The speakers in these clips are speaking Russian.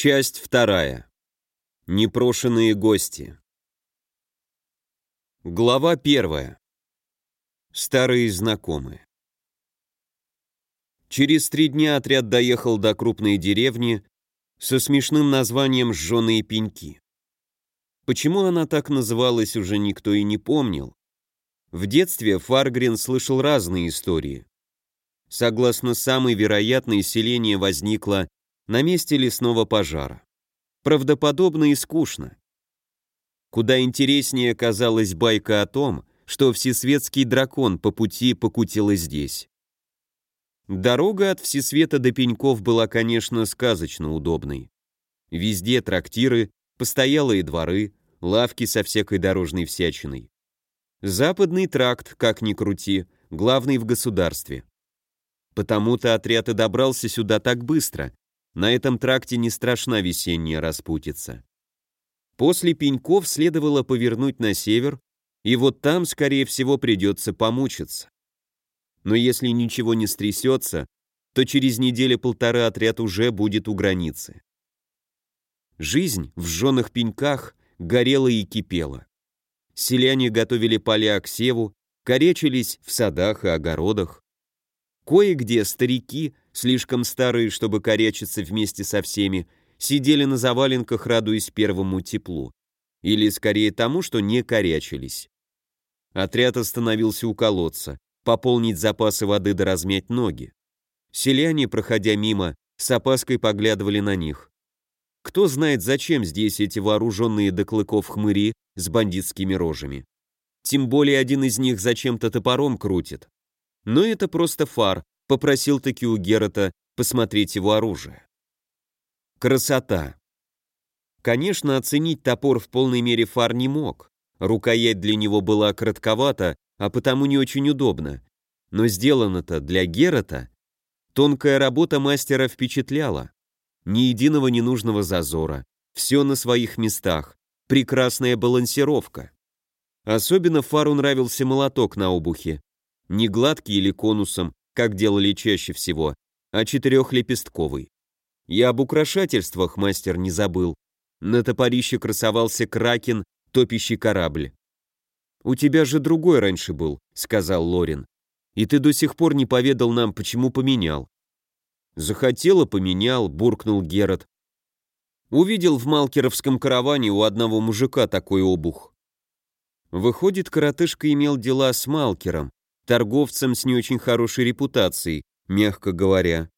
Часть вторая. Непрошенные гости. Глава первая. Старые знакомые. Через три дня отряд доехал до крупной деревни со смешным названием «Жженые пеньки». Почему она так называлась, уже никто и не помнил. В детстве Фаргрин слышал разные истории. Согласно самой вероятной, селение возникло на месте лесного пожара. Правдоподобно и скучно. Куда интереснее казалась байка о том, что всесветский дракон по пути покутил и здесь. Дорога от Всесвета до Пеньков была, конечно, сказочно удобной. Везде трактиры, постоялые дворы, лавки со всякой дорожной всячиной. Западный тракт, как ни крути, главный в государстве. Потому-то отряд и добрался сюда так быстро, на этом тракте не страшна весенняя распутица. После пеньков следовало повернуть на север, и вот там, скорее всего, придется помучиться. Но если ничего не стрясется, то через неделю-полтора отряд уже будет у границы. Жизнь в жженых пеньках горела и кипела. Селяне готовили поля к севу, коречились в садах и огородах. Кое-где старики слишком старые, чтобы корячиться вместе со всеми, сидели на заваленках, радуясь первому теплу. Или скорее тому, что не корячились. Отряд остановился у колодца, пополнить запасы воды да размять ноги. Селяне, проходя мимо, с опаской поглядывали на них. Кто знает, зачем здесь эти вооруженные до клыков хмыри с бандитскими рожами. Тем более один из них зачем-то топором крутит. Но это просто фар, попросил таки у Герата посмотреть его оружие. Красота. Конечно, оценить топор в полной мере Фар не мог. Рукоять для него была коротковата, а потому не очень удобно. Но сделано-то для Герата. Тонкая работа мастера впечатляла. Ни единого ненужного зазора. Все на своих местах. Прекрасная балансировка. Особенно Фару нравился молоток на обухе. Не гладкий или конусом, как делали чаще всего, а четырехлепестковый. Я об украшательствах мастер не забыл. На топорище красовался кракен, топящий корабль. «У тебя же другой раньше был», — сказал Лорин. «И ты до сих пор не поведал нам, почему поменял». «Захотела, поменял», — буркнул Герат. Увидел в малкеровском караване у одного мужика такой обух. Выходит, коротышка имел дела с Малкером, торговцем с не очень хорошей репутацией, мягко говоря.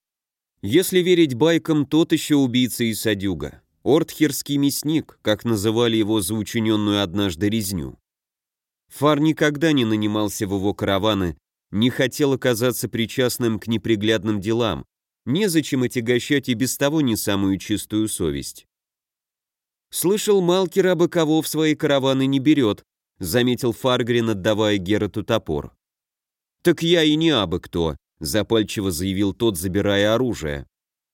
Если верить байкам, тот еще убийца и садюга. Ортхерский мясник, как называли его за учиненную однажды резню. Фар никогда не нанимался в его караваны, не хотел оказаться причастным к неприглядным делам, незачем отягощать и без того не самую чистую совесть. «Слышал, Малкер абы кого в свои караваны не берет», заметил Фаргрин, отдавая Герату топор. «Так я и не абы кто», — запальчиво заявил тот, забирая оружие.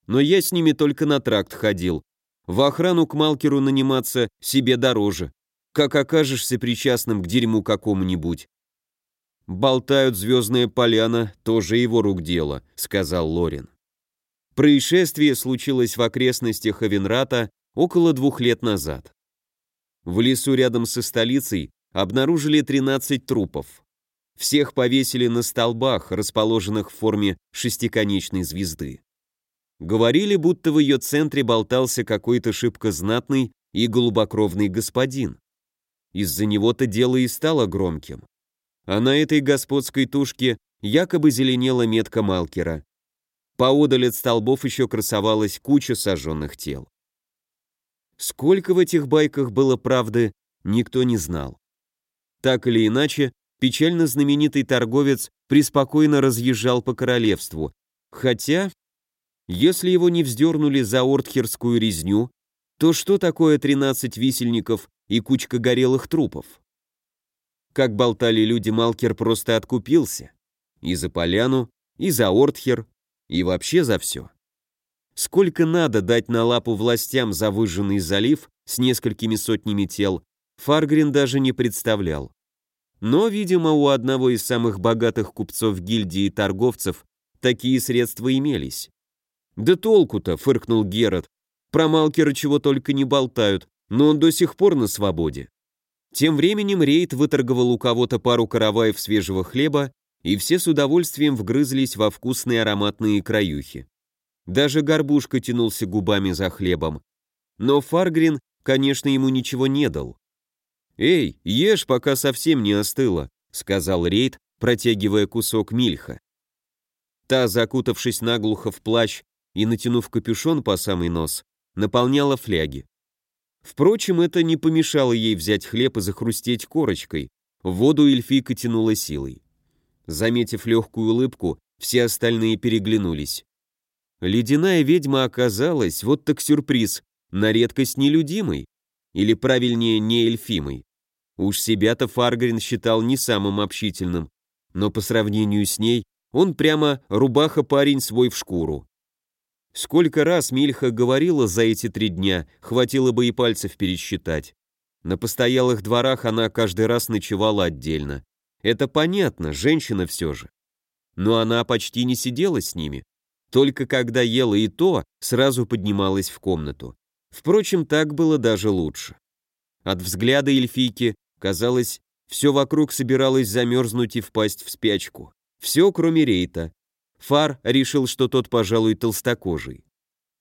«Но я с ними только на тракт ходил. В охрану к Малкеру наниматься себе дороже. Как окажешься причастным к дерьму какому-нибудь». «Болтают звездная поляна, тоже его рук дело», — сказал Лорин. Происшествие случилось в окрестностях Авенрата около двух лет назад. В лесу рядом со столицей обнаружили 13 трупов. Всех повесили на столбах, расположенных в форме шестиконечной звезды. Говорили, будто в ее центре болтался какой-то шибко знатный и голубокровный господин. Из-за него-то дело и стало громким. А на этой господской тушке якобы зеленела метка Малкера. Поодаль от столбов еще красовалась куча сожженных тел. Сколько в этих байках было правды, никто не знал. Так или иначе, печально знаменитый торговец преспокойно разъезжал по королевству, хотя, если его не вздернули за ортхерскую резню, то что такое 13 висельников и кучка горелых трупов? Как болтали люди, Малкер просто откупился. И за поляну, и за Ортхер, и вообще за все. Сколько надо дать на лапу властям за выжженный залив с несколькими сотнями тел, Фаргрин даже не представлял. Но, видимо, у одного из самых богатых купцов гильдии торговцев такие средства имелись. «Да толку-то», — фыркнул Герат. Про Малкера чего только не болтают, но он до сих пор на свободе. Тем временем Рейд выторговал у кого-то пару караваев свежего хлеба, и все с удовольствием вгрызлись во вкусные ароматные краюхи. Даже горбушка тянулся губами за хлебом. Но Фаргрин, конечно, ему ничего не дал. «Эй, ешь, пока совсем не остыло», — сказал Рейд, протягивая кусок мильха. Та, закутавшись наглухо в плащ и натянув капюшон по самый нос, наполняла фляги. Впрочем, это не помешало ей взять хлеб и захрустеть корочкой. Воду эльфийка тянула силой. Заметив легкую улыбку, все остальные переглянулись. Ледяная ведьма оказалась, вот так сюрприз, на редкость нелюдимой, или правильнее, не эльфимой. Уж себя-то Фаргрин считал не самым общительным, но по сравнению с ней он прямо рубаха-парень свой в шкуру. Сколько раз Мильха говорила за эти три дня, хватило бы и пальцев пересчитать. На постоялых дворах она каждый раз ночевала отдельно. Это понятно, женщина все же. Но она почти не сидела с ними. Только когда ела и то, сразу поднималась в комнату. Впрочем, так было даже лучше. От взгляда эльфийки, казалось, все вокруг собиралось замерзнуть и впасть в спячку. Все, кроме Рейта. Фар решил, что тот, пожалуй, толстокожий.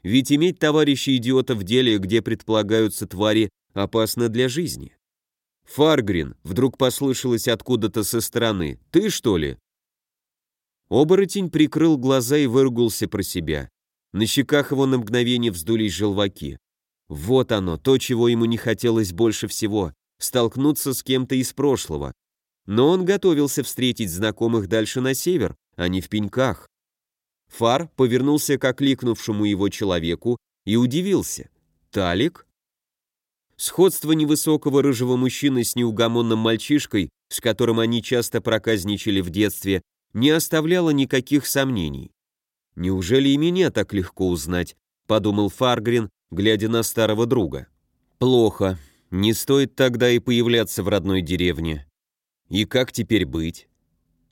Ведь иметь товарища идиота в деле, где предполагаются твари, опасно для жизни. «Фаргрин!» — вдруг послышалось откуда-то со стороны. «Ты, что ли?» Оборотень прикрыл глаза и выругался про себя. На щеках его на мгновение вздулись желваки. Вот оно, то, чего ему не хотелось больше всего — столкнуться с кем-то из прошлого. Но он готовился встретить знакомых дальше на север, а не в пеньках. Фар повернулся к окликнувшему его человеку и удивился. «Талик?» Сходство невысокого рыжего мужчины с неугомонным мальчишкой, с которым они часто проказничали в детстве, не оставляло никаких сомнений. «Неужели и меня так легко узнать?» — подумал Фаргрин, глядя на старого друга. «Плохо. Не стоит тогда и появляться в родной деревне. И как теперь быть?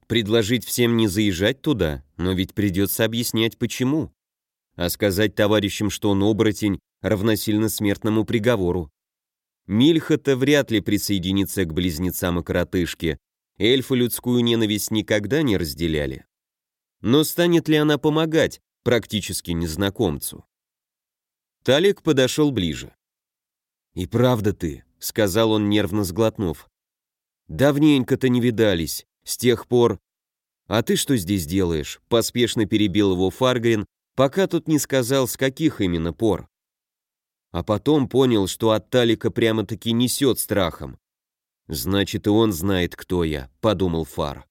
Предложить всем не заезжать туда, но ведь придется объяснять, почему. А сказать товарищам, что он оборотень, равносильно смертному приговору. Мильха-то вряд ли присоединится к близнецам и коротышке. Эльфы людскую ненависть никогда не разделяли. Но станет ли она помогать практически незнакомцу? Талик подошел ближе. «И правда ты», — сказал он, нервно сглотнув. «Давненько-то не видались. С тех пор... А ты что здесь делаешь? Поспешно перебил его Фаргрин, пока тут не сказал, с каких именно пор. А потом понял, что от Талика прямо-таки несет страхом. Значит, и он знает, кто я, подумал Фар.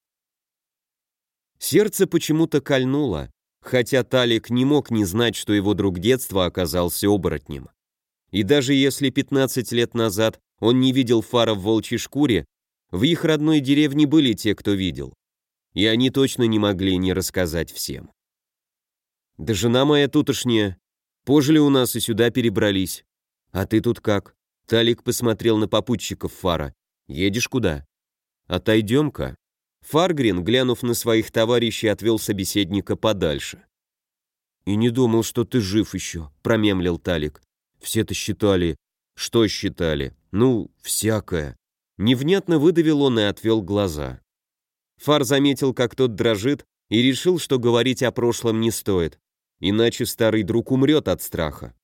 Сердце почему-то кольнуло, хотя Талик не мог не знать, что его друг детства оказался оборотнем. И даже если 15 лет назад он не видел Фара в волчьей шкуре, в их родной деревне были те, кто видел. И они точно не могли не рассказать всем. Да жена моя тутошняя. Пожили у нас и сюда перебрались. А ты тут как? Талик посмотрел на попутчиков Фара. Едешь куда? Отойдем-ка. Фаргрин, глянув на своих товарищей, отвел собеседника подальше. «И не думал, что ты жив еще», — промемлил Талик. «Все-то считали...» «Что считали?» «Ну, всякое». Невнятно выдавил он и отвел глаза. Фар заметил, как тот дрожит, и решил, что говорить о прошлом не стоит, иначе старый друг умрет от страха.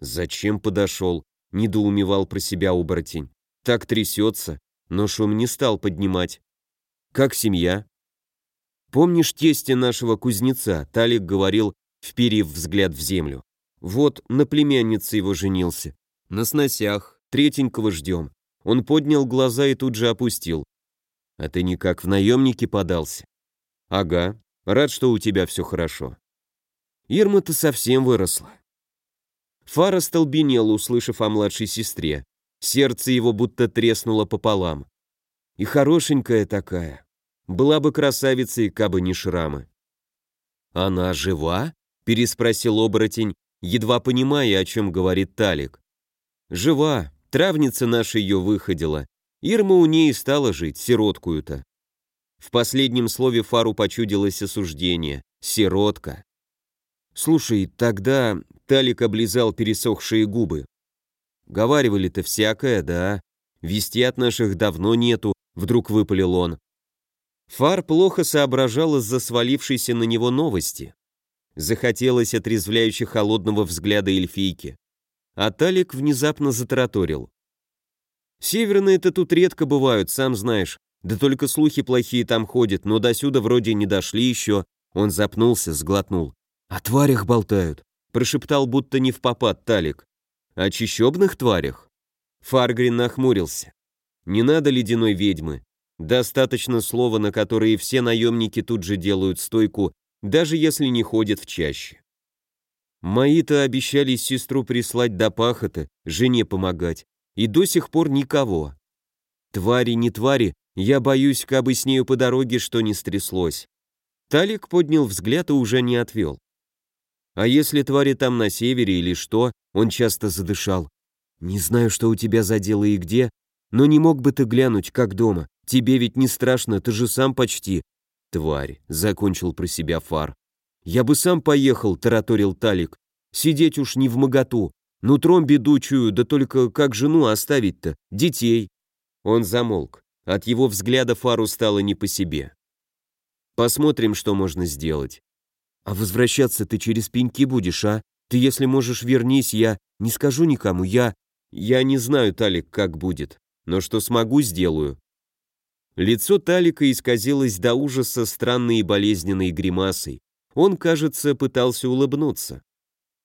«Зачем подошел?» — недоумевал про себя оборотень. «Так трясется, но шум не стал поднимать. Как семья?» «Помнишь тесте нашего кузнеца?» — Талик говорил, вперив взгляд в землю. «Вот на племяннице его женился. На сносях, третенького ждем. Он поднял глаза и тут же опустил. «А ты никак в наемники подался?» «Ага, рад, что у тебя все хорошо». Ирма-то совсем выросла. Фара столбенел, услышав о младшей сестре. Сердце его будто треснуло пополам. И хорошенькая такая. Была бы красавицей, кабы не шрамы. «Она жива?» — переспросил оборотень, едва понимая, о чем говорит Талик. «Жива, Травница наша ее выходила. Ирма у ней стала жить, сироткую-то. В последнем слове Фару почудилось осуждение. Сиротка. Слушай, тогда Талик облизал пересохшие губы. Говаривали-то всякое, да. Вести от наших давно нету, вдруг выпалил он. Фар плохо соображал из-за свалившейся на него новости. Захотелось отрезвляюще холодного взгляда эльфийки. А Талик внезапно затараторил. «Северные-то тут редко бывают, сам знаешь. Да только слухи плохие там ходят, но до сюда вроде не дошли еще». Он запнулся, сглотнул. «О тварях болтают», — прошептал, будто не в попад Талик. «О чищебных тварях?» Фаргрин нахмурился. «Не надо ледяной ведьмы. Достаточно слова, на которое все наемники тут же делают стойку, даже если не ходят в чаще. Мои-то обещали сестру прислать до пахоты, жене помогать, и до сих пор никого. Твари не твари, я боюсь, как бы с нею по дороге что не стряслось. Талик поднял взгляд и уже не отвел. А если твари там на севере или что, он часто задышал. Не знаю, что у тебя за дело и где, но не мог бы ты глянуть, как дома. Тебе ведь не страшно, ты же сам почти. Тварь, закончил про себя Фар. Я бы сам поехал, тараторил Талик. Сидеть уж не в моготу. Нутром беду чую, да только как жену оставить-то? Детей. Он замолк. От его взгляда Фару стало не по себе. Посмотрим, что можно сделать. А возвращаться ты через пеньки будешь, а? Ты, если можешь, вернись, я не скажу никому, я... Я не знаю, Талик, как будет, но что смогу, сделаю. Лицо Талика исказилось до ужаса странной и болезненной гримасой. Он, кажется, пытался улыбнуться.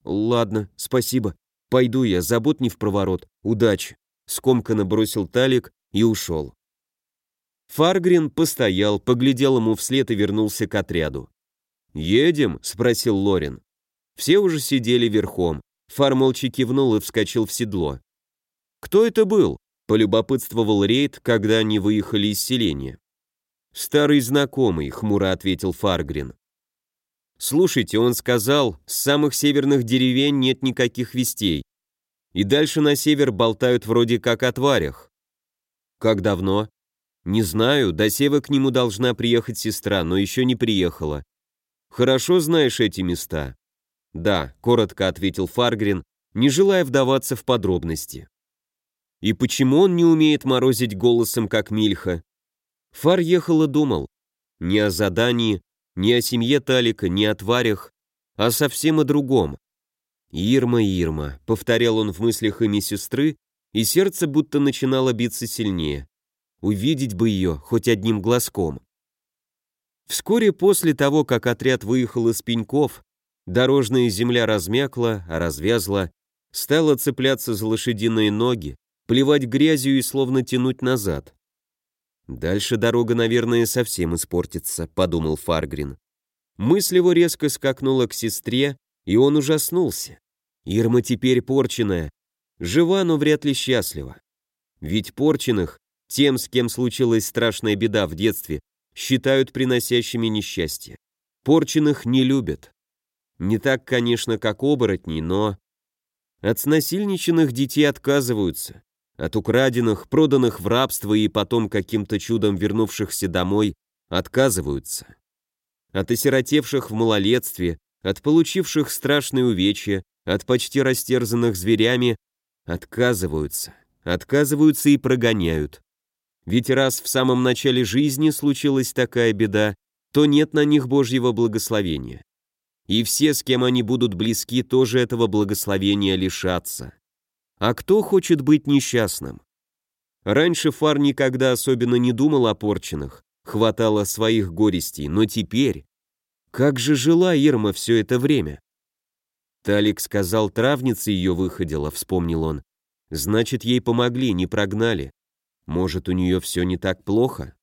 «Ладно, спасибо. Пойду я, забот не в проворот. Удачи!» Скомканно бросил Талик и ушел. Фаргрин постоял, поглядел ему вслед и вернулся к отряду. «Едем?» — спросил Лорин. Все уже сидели верхом. Фар молча кивнул и вскочил в седло. «Кто это был?» — полюбопытствовал Рейд, когда они выехали из селения. «Старый знакомый», — хмуро ответил Фаргрин. «Слушайте, он сказал, с самых северных деревень нет никаких вестей. И дальше на север болтают вроде как о тварях». «Как давно?» «Не знаю, до Севы к нему должна приехать сестра, но еще не приехала». «Хорошо знаешь эти места?» «Да», — коротко ответил Фаргрин, не желая вдаваться в подробности. И почему он не умеет морозить голосом, как Мильха? Фар ехал и думал. Не о задании, не о семье Талика, не о тварях, а совсем о другом. «Ирма, Ирма», — повторял он в мыслях имя сестры, и сердце будто начинало биться сильнее. Увидеть бы ее хоть одним глазком. Вскоре после того, как отряд выехал из пеньков, дорожная земля размякла, развязла, стала цепляться за лошадиные ноги, плевать грязью и словно тянуть назад. «Дальше дорога, наверное, совсем испортится», — подумал Фаргрин. Мысль его резко скакнула к сестре, и он ужаснулся. Ирма теперь порченная, жива, но вряд ли счастлива. Ведь порченных, тем, с кем случилась страшная беда в детстве, считают приносящими несчастье. Порченных не любят. Не так, конечно, как оборотни, но... От снасильниченных детей отказываются, от украденных, проданных в рабство и потом каким-то чудом вернувшихся домой отказываются. От осиротевших в малолетстве, от получивших страшные увечья, от почти растерзанных зверями отказываются. Отказываются и прогоняют. Ведь раз в самом начале жизни случилась такая беда, то нет на них Божьего благословения. И все, с кем они будут близки, тоже этого благословения лишатся. А кто хочет быть несчастным? Раньше Фар никогда особенно не думал о порченных, хватало своих горестей, но теперь... Как же жила Ирма все это время? Талик сказал, травница ее выходила, вспомнил он. Значит, ей помогли, не прогнали. Может, у нее все не так плохо?